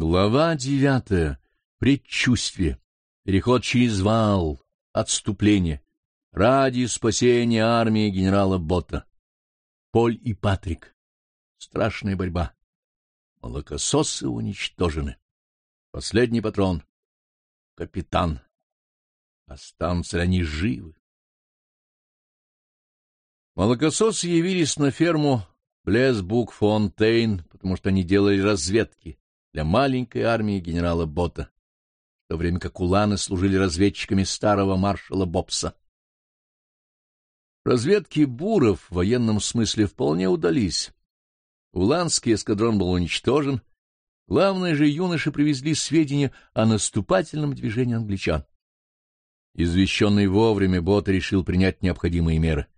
Глава девятая. Предчувствие. Переход через вал. Отступление. Ради спасения армии генерала Бота. Поль и Патрик. Страшная борьба. Молокососы уничтожены. Последний патрон. Капитан. Останутся ли они живы? Молокососы явились на ферму Блесбук-Фонтейн, потому что они делали разведки для маленькой армии генерала Бота, в то время как уланы служили разведчиками старого маршала Бобса. Разведки буров в военном смысле вполне удались. Уланский эскадрон был уничтожен, главное же юноши привезли сведения о наступательном движении англичан. Извещенный вовремя, Бот решил принять необходимые меры.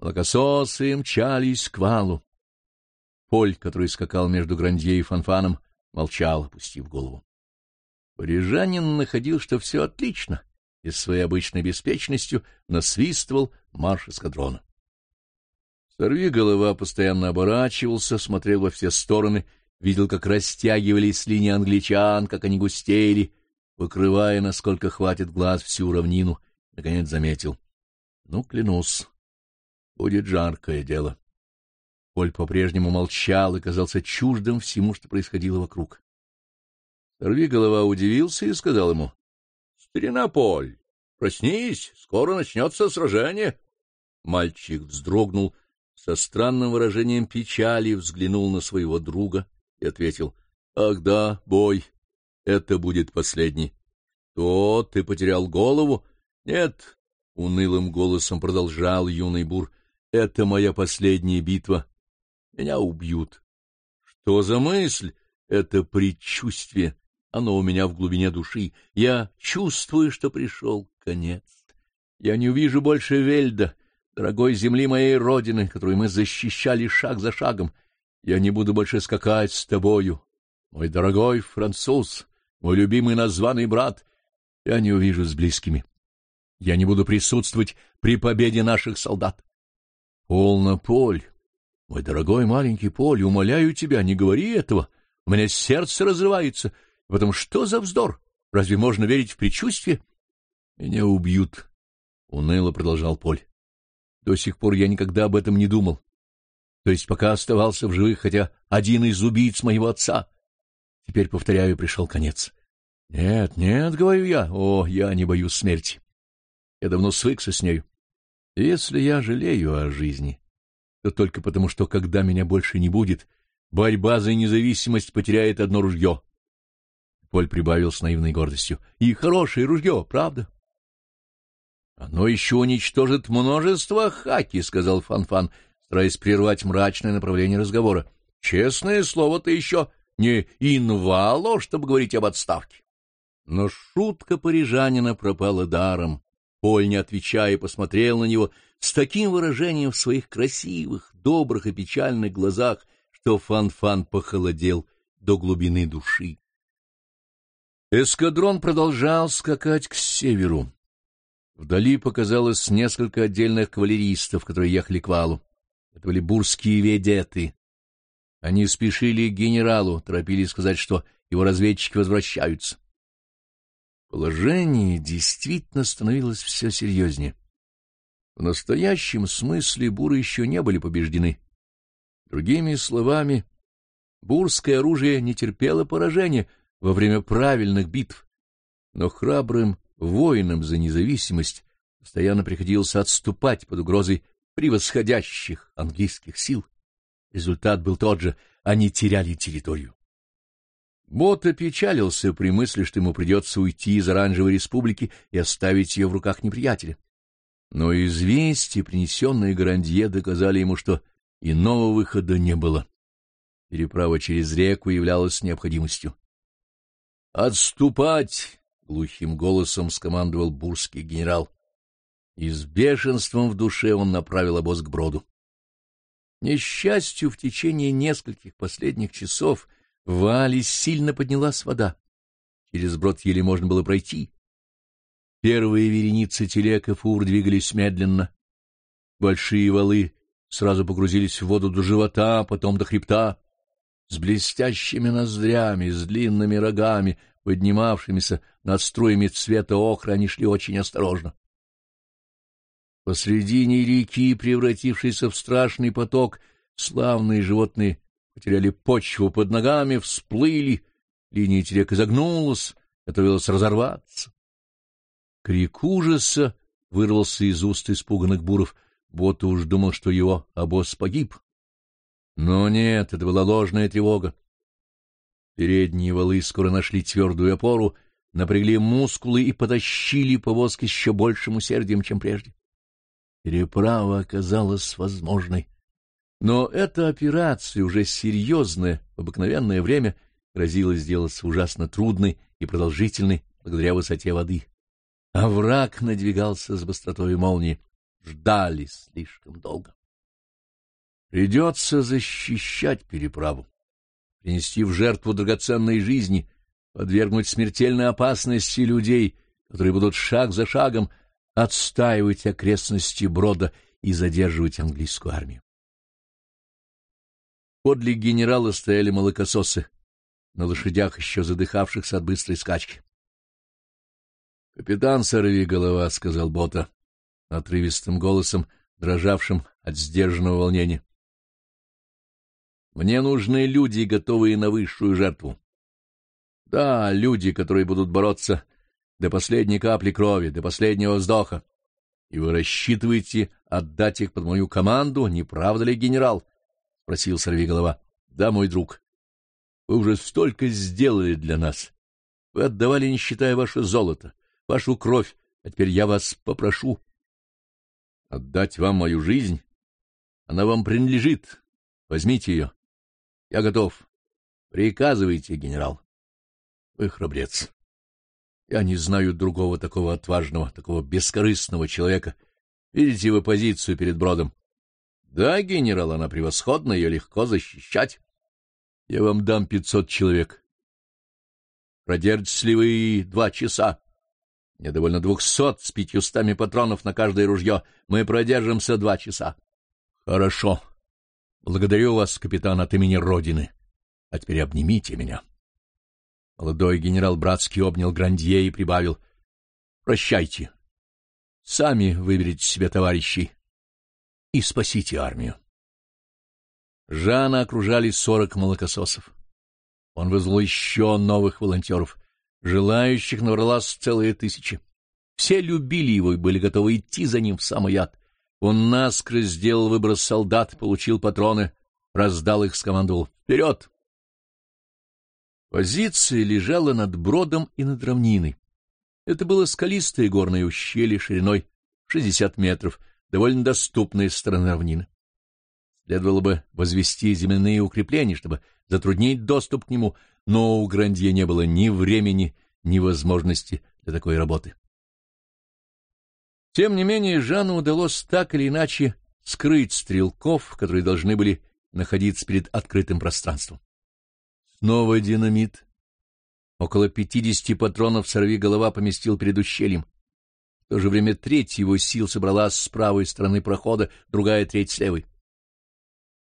Молокососы мчались к валу. Поль, который скакал между Грандье и Фанфаном, молчал, опустив голову. Парижанин находил, что все отлично, и с своей обычной беспечностью насвистывал марш эскадрона. Сорви голова постоянно оборачивался, смотрел во все стороны, видел, как растягивались линии англичан, как они густели, покрывая, насколько хватит глаз, всю равнину, наконец заметил. Ну, клянусь, будет жаркое дело. Поль по-прежнему молчал и казался чуждым всему, что происходило вокруг. Сорви голова удивился и сказал ему, — Старина Поль, проснись, скоро начнется сражение. Мальчик вздрогнул со странным выражением печали, взглянул на своего друга и ответил, — Ах да, бой, это будет последний. — То ты потерял голову? — Нет, — унылым голосом продолжал юный бур, — это моя последняя битва. Меня убьют. Что за мысль? Это предчувствие. Оно у меня в глубине души. Я чувствую, что пришел конец. Я не увижу больше Вельда, дорогой земли моей родины, которую мы защищали шаг за шагом. Я не буду больше скакать с тобою, мой дорогой француз, мой любимый названный брат. Я не увижу с близкими. Я не буду присутствовать при победе наших солдат. Полно, Поль, мой дорогой маленький Поль, умоляю тебя, не говори этого. У меня сердце разрывается. Потом что за вздор? Разве можно верить в предчувствие? Меня убьют, — уныло продолжал Поль. До сих пор я никогда об этом не думал. То есть пока оставался в живых, хотя один из убийц моего отца. Теперь, повторяю, пришел конец. Нет, нет, — говорю я, — о, я не боюсь смерти. Я давно свыкся с нею. Если я жалею о жизни, то только потому, что, когда меня больше не будет, борьба за независимость потеряет одно ружье. Поль прибавил с наивной гордостью. И хорошее ружье, правда? Оно еще уничтожит множество хаки, — сказал Фанфан, стараясь прервать мрачное направление разговора. Честное слово, ты еще не инвало, чтобы говорить об отставке. Но шутка парижанина пропала даром. Поль, не отвечая, посмотрел на него с таким выражением в своих красивых, добрых и печальных глазах, что Фан-Фан похолодел до глубины души. Эскадрон продолжал скакать к северу. Вдали показалось несколько отдельных кавалеристов, которые ехали к валу. Это были бурские ведеты. Они спешили к генералу, торопились сказать, что его разведчики возвращаются. Положение действительно становилось все серьезнее. В настоящем смысле буры еще не были побеждены. Другими словами, бурское оружие не терпело поражения во время правильных битв, но храбрым воинам за независимость постоянно приходилось отступать под угрозой превосходящих английских сил. Результат был тот же — они теряли территорию. Бот опечалился при мысли, что ему придется уйти из Оранжевой республики и оставить ее в руках неприятеля. Но известия, принесенные Грандье, доказали ему, что иного выхода не было. Переправа через реку являлась необходимостью. «Отступать!» — глухим голосом скомандовал бурский генерал. И с бешенством в душе он направил обоз к броду. Несчастью, в течение нескольких последних часов — в Вале сильно поднялась вода. Через брод еле можно было пройти. Первые вереницы телег и фур двигались медленно. Большие валы сразу погрузились в воду до живота, потом до хребта. с блестящими ноздрями, с длинными рогами, поднимавшимися над струями цвета охры, они шли очень осторожно. Посредине реки, превратившейся в страшный поток, славные животные потеряли почву под ногами, всплыли, линия терек изогнулась, готовилась разорваться. Крик ужаса вырвался из уст испуганных буров, Бота уж думал, что его обоз погиб. Но нет, это была ложная тревога. Передние валы скоро нашли твердую опору, напрягли мускулы и потащили повозки с еще большим усердием, чем прежде. Переправа оказалась возможной. Но эта операция, уже серьезная, в обыкновенное время, грозила сделаться ужасно трудной и продолжительной благодаря высоте воды. А враг надвигался с быстротой молнии. Ждали слишком долго. Придется защищать переправу, принести в жертву драгоценной жизни, подвергнуть смертельной опасности людей, которые будут шаг за шагом отстаивать окрестности Брода и задерживать английскую армию. Подле генерала стояли молокососы, на лошадях еще задыхавшихся от быстрой скачки. — Капитан Сорви голова, — сказал Бота, отрывистым голосом, дрожавшим от сдержанного волнения. — Мне нужны люди, готовые на высшую жертву. Да, люди, которые будут бороться до последней капли крови, до последнего вздоха. И вы рассчитываете отдать их под мою команду, не правда ли, генерал? — спросил сорвиголова. — Да, мой друг. Вы уже столько сделали для нас. Вы отдавали, не считая ваше золото, вашу кровь, а теперь я вас попрошу. Отдать вам мою жизнь? Она вам принадлежит. Возьмите ее. Я готов. Приказывайте, генерал. Вы храбрец. Я не знаю другого такого отважного, такого бескорыстного человека. Видите вы позицию перед Бродом? Да, генерал, она превосходна, ее легко защищать. Я вам дам пятьсот человек. Продержитесь ли вы два часа? Мне довольно двухсот с пятьюстами патронов на каждое ружье. Мы продержимся два часа. Хорошо. Благодарю вас, капитан, от имени Родины. А теперь обнимите меня. Молодой генерал братский обнял Грандье и прибавил. — Прощайте. Сами выберите себе товарищей и спасите армию. Жана окружали сорок молокососов. Он вызвал еще новых волонтеров. Желающих набралась целые тысячи. Все любили его и были готовы идти за ним в самый ад. Он наскоро сделал выброс солдат, получил патроны, раздал их, скомандовал «Вперед!». Позиция лежала над бродом и над равниной. Это было скалистое горное ущелье шириной 60 метров, довольно доступное с стороны равнины. Следовало бы возвести земляные укрепления, чтобы затруднить доступ к нему, но у Грандье не было ни времени, ни возможности для такой работы. Тем не менее, Жану удалось так или иначе скрыть стрелков, которые должны были находиться перед открытым пространством. Снова динамит. Около пятидесяти патронов сорви голова поместил перед ущельем. В то же время треть его сил собралась с правой стороны прохода, другая треть с левой.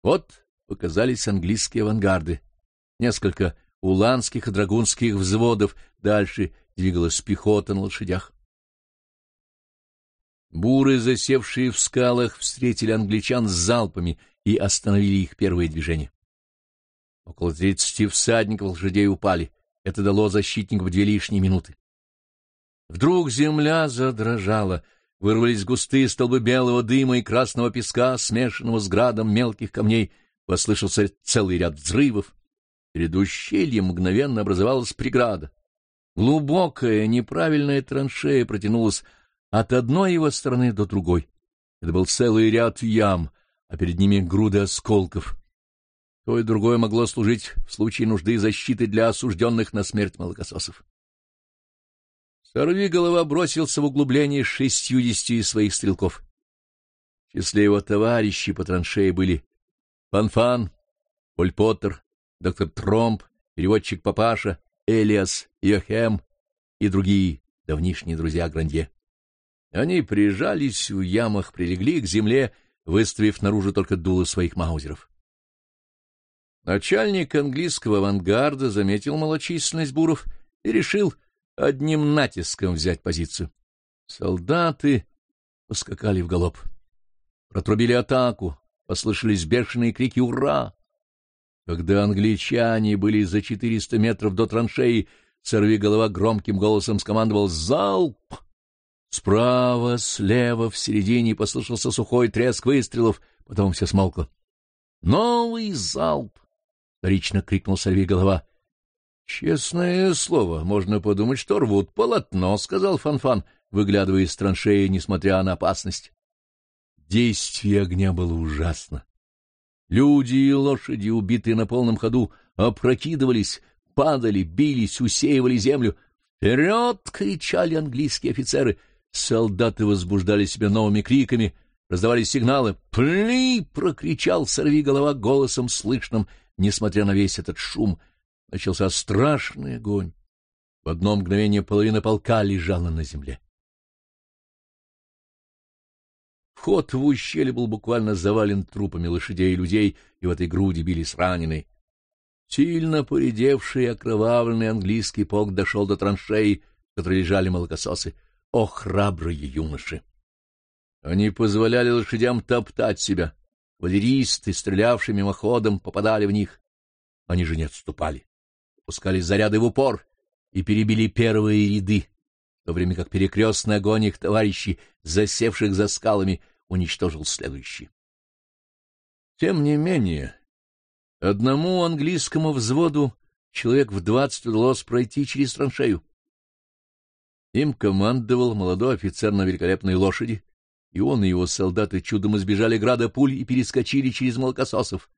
Вот показались английские авангарды. Несколько уланских и драгунских взводов, дальше двигалась пехота на лошадях. Буры, засевшие в скалах, встретили англичан с залпами и остановили их первое движение. Около тридцати всадников лошадей упали. Это дало защитникам две лишние минуты. Вдруг земля задрожала, вырвались густые столбы белого дыма и красного песка, смешанного с градом мелких камней. Послышался целый ряд взрывов. Перед ущельем мгновенно образовалась преграда. Глубокая, неправильная траншея протянулась от одной его стороны до другой. Это был целый ряд ям, а перед ними груды осколков. То и другое могло служить в случае нужды защиты для осужденных на смерть молокососов. Сорви голова бросился в углубление шестьюдесятью своих стрелков. В числе его товарищей по траншее были Фанфан, Поль Поттер, доктор Тромп, переводчик Папаша, Элиас, Йохем и другие давнишние друзья Грандье. Они прижались в ямах, прилегли к земле, выставив наружу только дуло своих маузеров. Начальник английского авангарда заметил малочисленность буров и решил одним натиском взять позицию. Солдаты поскакали в галоп. Протрубили атаку, послышались бешеные крики «Ура!». Когда англичане были за четыреста метров до траншеи, сорви голова громким голосом скомандовал «Залп!». Справа, слева, в середине послышался сухой треск выстрелов, потом все смолкло. «Новый залп!» — вторично крикнул сорви голова. «Честное слово, можно подумать, что рвут полотно», — сказал Фанфан, выглядывая из траншеи, несмотря на опасность. Действие огня было ужасно. Люди и лошади, убитые на полном ходу, опрокидывались, падали, бились, усеивали землю. «Вперед!» — кричали английские офицеры. Солдаты возбуждали себя новыми криками, раздавались сигналы. «Пли!» — прокричал сорвиголова голосом слышным, несмотря на весь этот шум. Начался страшный огонь. В одно мгновение половина полка лежала на земле. Вход в ущелье был буквально завален трупами лошадей и людей, и в этой груди бились раненые. Сильно поредевший и окровавленный английский полк дошел до траншеи, в которой лежали молокососы. О, храбрые юноши! Они позволяли лошадям топтать себя. Валеристы, стрелявшие мимоходом, попадали в них. Они же не отступали. Пускали заряды в упор и перебили первые ряды, в то время как перекрестный огонь их товарищей, засевших за скалами, уничтожил следующий. Тем не менее, одному английскому взводу человек в двадцать удалось пройти через траншею. Им командовал молодой офицер на великолепной лошади, и он и его солдаты чудом избежали града пуль и перескочили через молокососов.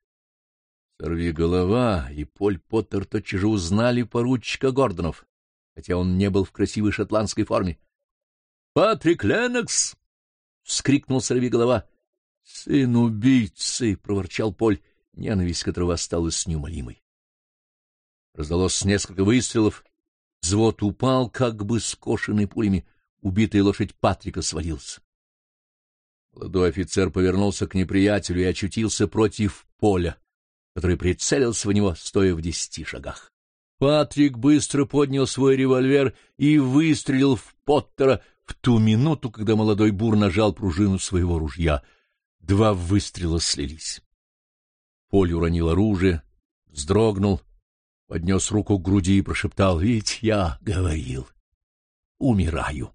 Сорви голова, и Поль Поттер тотчас же узнали поручика Гордонов, хотя он не был в красивой шотландской форме. — Патрик Леннокс! — вскрикнул сорвиголова. — Сын убийцы! — проворчал Поль, ненависть которого осталась неумолимой. Раздалось несколько выстрелов. Взвод упал, как бы скошенный пулями. Убитая лошадь Патрика свалился. Молодой офицер повернулся к неприятелю и очутился против поля, который прицелился в него, стоя в десяти шагах. Патрик быстро поднял свой револьвер и выстрелил в Поттера, в ту минуту, когда молодой бур нажал пружину своего ружья. Два выстрела слились. Поль уронил оружие, вздрогнул, поднес руку к груди и прошептал, «Ведь я говорил, умираю».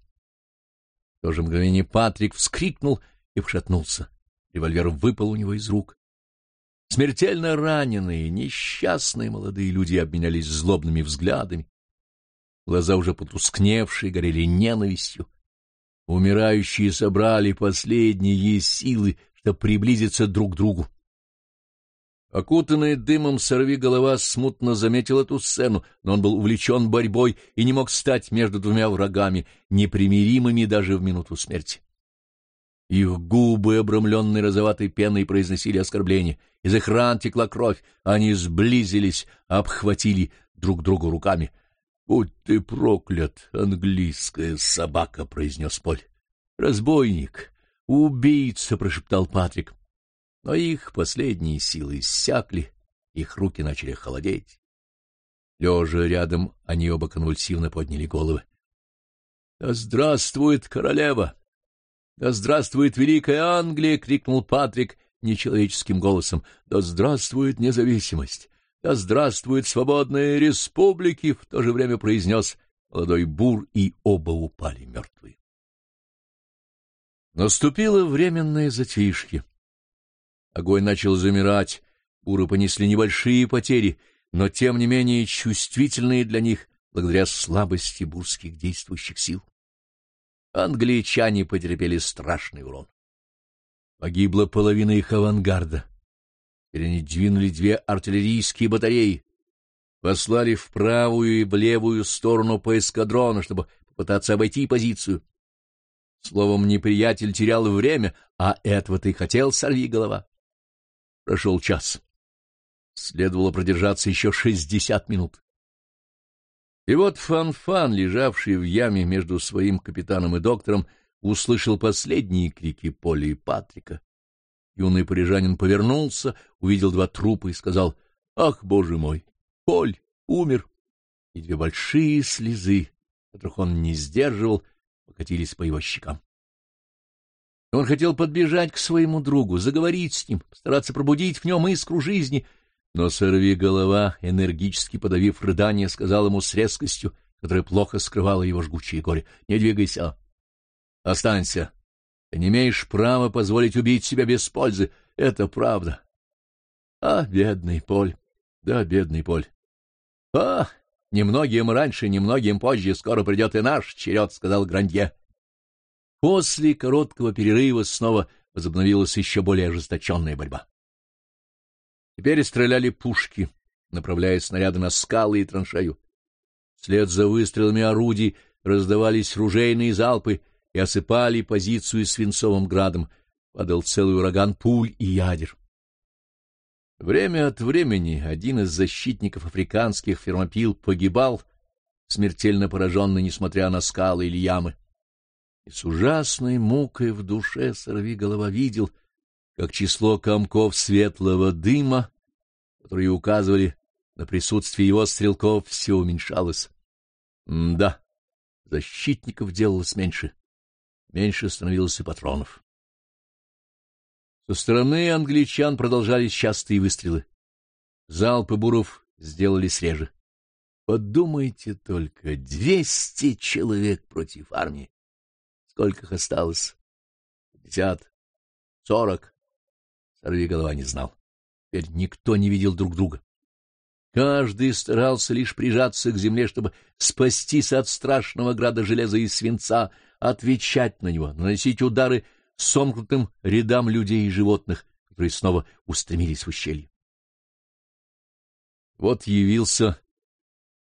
В то же мгновение Патрик вскрикнул и вшатнулся. Револьвер выпал у него из рук. Смертельно раненые, несчастные молодые люди обменялись злобными взглядами. Глаза уже потускневшие горели ненавистью. Умирающие собрали последние силы, чтобы приблизиться друг к другу. Окутанный дымом сорви голова смутно заметил эту сцену, но он был увлечен борьбой и не мог стать между двумя врагами, непримиримыми даже в минуту смерти. Их губы, обрамленные розоватой пеной, произносили оскорбления. Из их ран текла кровь, они сблизились, обхватили друг друга руками —— Будь ты проклят, английская собака, — произнес Поль. — Разбойник, убийца, — прошептал Патрик. Но их последние силы иссякли, их руки начали холодеть. Лежа рядом, они оба конвульсивно подняли головы. — Да здравствует королева! Да здравствует Великая Англия! — крикнул Патрик нечеловеческим голосом. — Да здравствует независимость! Да здравствует свободные республики! — в то же время произнес молодой бур, и оба упали мертвые. Наступило временное затишье. Огонь начал замирать, буры понесли небольшие потери, но тем не менее чувствительные для них, благодаря слабости бурских действующих сил. Англичане потерпели страшный урон. Погибла половина их авангарда. Теперь они двинули две артиллерийские батареи, послали в правую и в левую сторону по эскадрону, чтобы попытаться обойти позицию. Словом, неприятель терял время, а этого ты хотел, сорви голова. Прошел час. Следовало продержаться еще шестьдесят минут. И вот Фан-Фан, лежавший в яме между своим капитаном и доктором, услышал последние крики Поля и Патрика. Юный парижанин повернулся, увидел два трупа и сказал, Ах, боже мой! Поль умер! И две большие слезы, которых он не сдерживал, покатились по его щекам. Он хотел подбежать к своему другу, заговорить с ним, постараться пробудить в нем искру жизни, но сорви голова, энергически подавив рыдание, сказал ему с резкостью, которая плохо скрывала его жгучее горе, — Не двигайся, останься. Ты не имеешь права позволить убить себя без пользы. Это правда. А, бедный Поль, да, бедный Поль. А, немногим раньше, немногим позже скоро придет и наш черед, — сказал Грандье. После короткого перерыва снова возобновилась еще более ожесточенная борьба. Теперь стреляли пушки, направляя снаряды на скалы и траншею. Вслед за выстрелами орудий раздавались ружейные залпы и осыпали позицию свинцовым градом. Падал целый ураган пуль и ядер. Время от времени один из защитников африканских фермопил погибал, смертельно пораженный, несмотря на скалы или ямы. И с ужасной мукой в душе сорви голова видел, как число комков светлого дыма, которые указывали на присутствие его стрелков, все уменьшалось. М да, защитников делалось меньше, меньше становилось и патронов. Со стороны англичан продолжались частые выстрелы. Залпы буров сделались реже. Подумайте только, двести человек против армии. Сколько их осталось? Пятьдесят? Сорок? Сорви голова не знал. Теперь никто не видел друг друга. Каждый старался лишь прижаться к земле, чтобы спастись от страшного града железа и свинца, отвечать на него, наносить удары сомкнутым рядам людей и животных, которые снова устремились в ущелье. Вот явился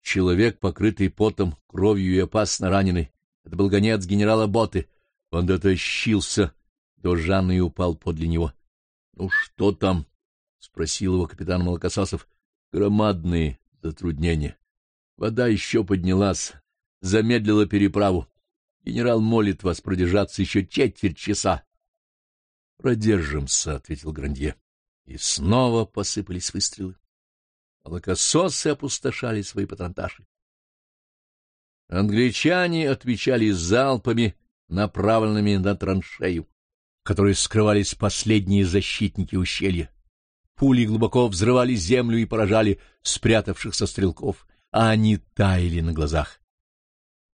человек, покрытый потом, кровью и опасно раненый. Это был гонец генерала Боты. Он дотащился до Жанны и упал подле него. — Ну что там? — спросил его капитан Молокососов. — Громадные затруднения. Вода еще поднялась, замедлила переправу. Генерал молит вас продержаться еще четверть часа. — Продержимся, — ответил Грандье. И снова посыпались выстрелы. Молокососы опустошали свои патронташи. Англичане отвечали залпами, направленными на траншею, в которой скрывались последние защитники ущелья. Пули глубоко взрывали землю и поражали спрятавшихся стрелков, а они таяли на глазах.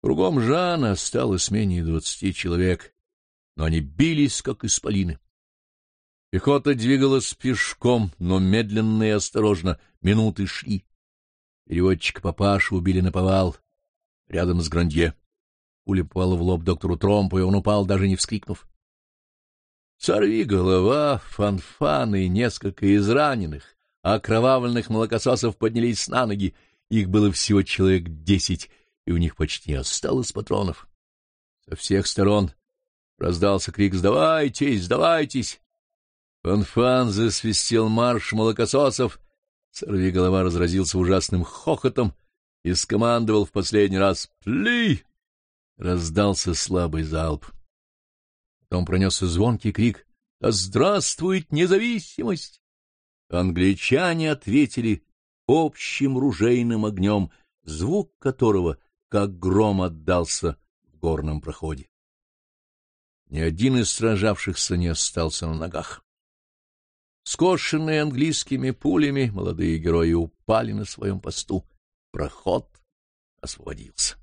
Кругом Жана осталось менее двадцати человек, но они бились, как исполины. Пехота двигалась пешком, но медленно и осторожно, минуты шли. Переводчика папашу убили на повал, рядом с Грандье. Пуля попала в лоб доктору Тромпу, и он упал, даже не вскрикнув. Сорви голова, фанфаны и несколько израненных, окровавленных молокососов поднялись на ноги. Их было всего человек десять, и у них почти осталось патронов. Со всех сторон раздался крик «Сдавайтесь! Сдавайтесь!» Фанфан засвистел марш молокососов. Сорви голова разразился ужасным хохотом, и скомандовал в последний раз «Пли!» Раздался слабый залп. Потом пронесся звонкий крик «Да здравствует независимость!» Англичане ответили общим ружейным огнем, звук которого, как гром, отдался в горном проходе. Ни один из сражавшихся не остался на ногах. Скошенные английскими пулями, молодые герои упали на своем посту проход освободился.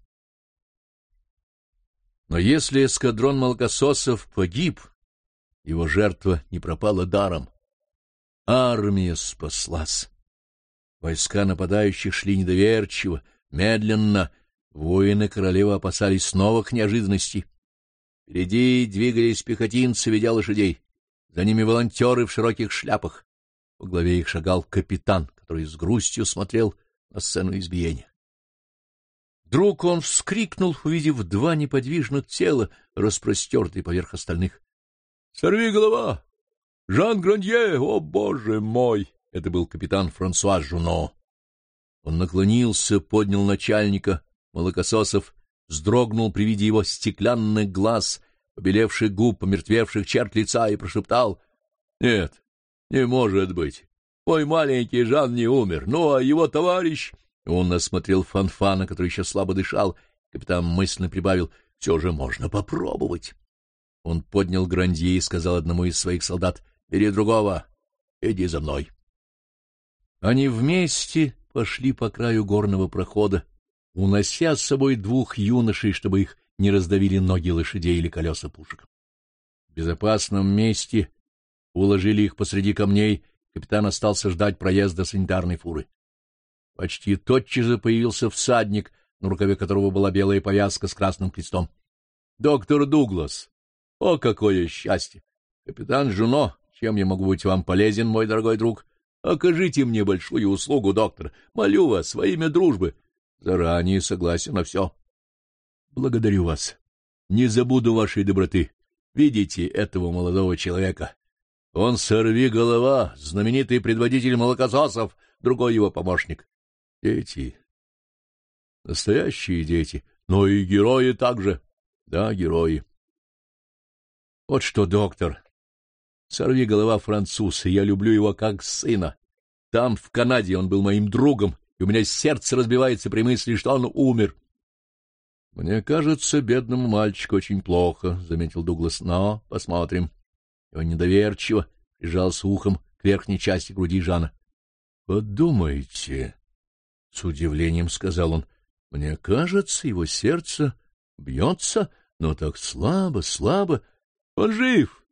Но если эскадрон молокососов погиб, его жертва не пропала даром. Армия спаслась. Войска нападающих шли недоверчиво, медленно. Воины королевы опасались новых неожиданностей. Впереди двигались пехотинцы, ведя лошадей. За ними волонтеры в широких шляпах. Во главе их шагал капитан, который с грустью смотрел на сцену избиения. Вдруг он вскрикнул, увидев два неподвижных тела, распростертые поверх остальных. — Сорви голова! Жан Грандье! О, боже мой! Это был капитан Франсуа Жуно. Он наклонился, поднял начальника молокососов, вздрогнул при виде его стеклянных глаз, побелевших губ, помертвевших черт лица, и прошептал — Нет, не может быть. Мой маленький Жан не умер, ну, а его товарищ... Он осмотрел Фанфана, который еще слабо дышал. Капитан мысленно прибавил, все же можно попробовать. Он поднял Грандье и сказал одному из своих солдат, — Бери другого, иди за мной. Они вместе пошли по краю горного прохода, унося с собой двух юношей, чтобы их не раздавили ноги лошадей или колеса пушек. В безопасном месте уложили их посреди камней, капитан остался ждать проезда санитарной фуры. Почти тотчас же появился всадник, на рукаве которого была белая повязка с красным крестом. — Доктор Дуглас! О, какое счастье! Капитан Жуно, чем я могу быть вам полезен, мой дорогой друг? Окажите мне большую услугу, доктор. Молю вас во имя дружбы. Заранее согласен на все. Благодарю вас. Не забуду вашей доброты. Видите этого молодого человека? Он сорви голова, знаменитый предводитель молокососов, другой его помощник. Дети. Настоящие дети, но и герои также. Да, герои. Вот что, доктор, сорви голова француз, я люблю его как сына. Там, в Канаде, он был моим другом, и у меня сердце разбивается при мысли, что он умер. — Мне кажется, бедному мальчику очень плохо, — заметил Дуглас. — Но посмотрим. И он недоверчиво прижался ухом к верхней части груди Жана. — Подумайте, — с удивлением сказал он, — мне кажется, его сердце бьется, но так слабо, слабо. Он жив.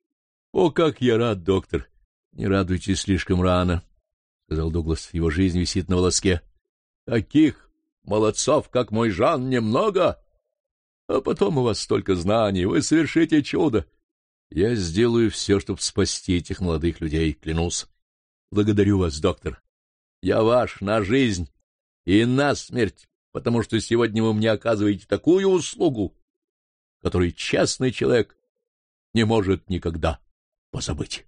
О, как я рад, доктор! Не радуйтесь слишком рано, — сказал Дуглас. Его жизнь висит на волоске. Таких молодцов, как мой Жан, немного. А потом у вас столько знаний, вы совершите чудо. Я сделаю все, чтобы спасти этих молодых людей, клянусь. Благодарю вас, доктор. Я ваш на жизнь и на смерть, потому что сегодня вы мне оказываете такую услугу, которую честный человек не может никогда позабыть.